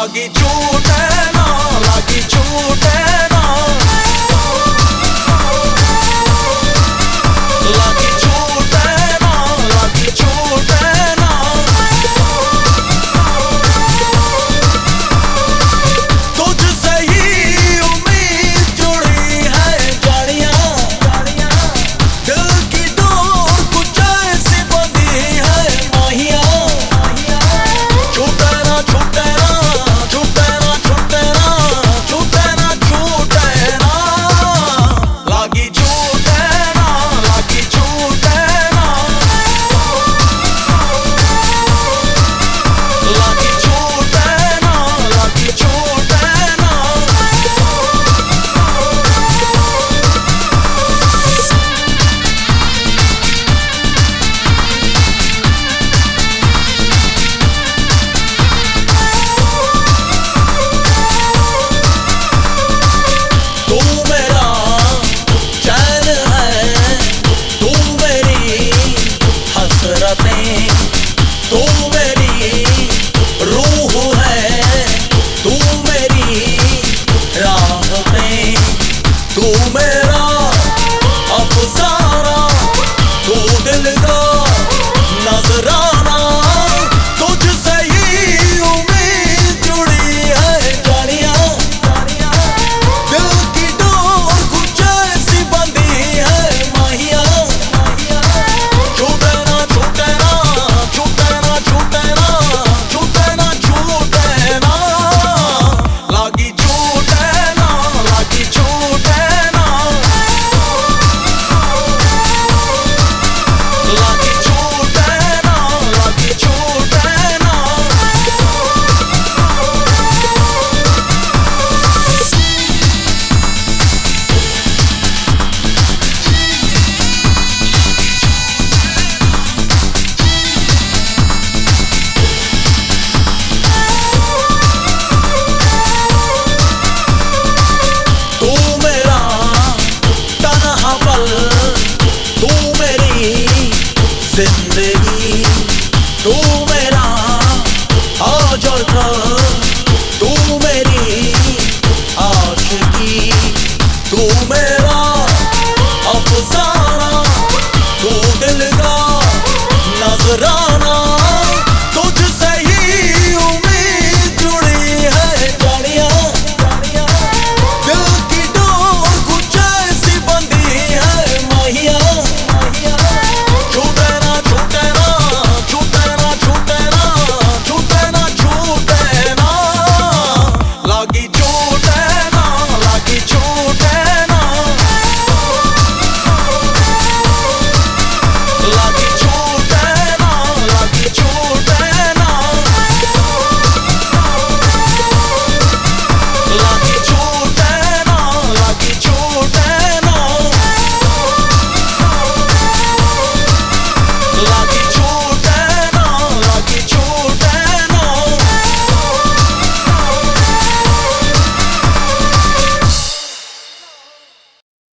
लागी झूठ ना लागी झूठ sen beni Doğum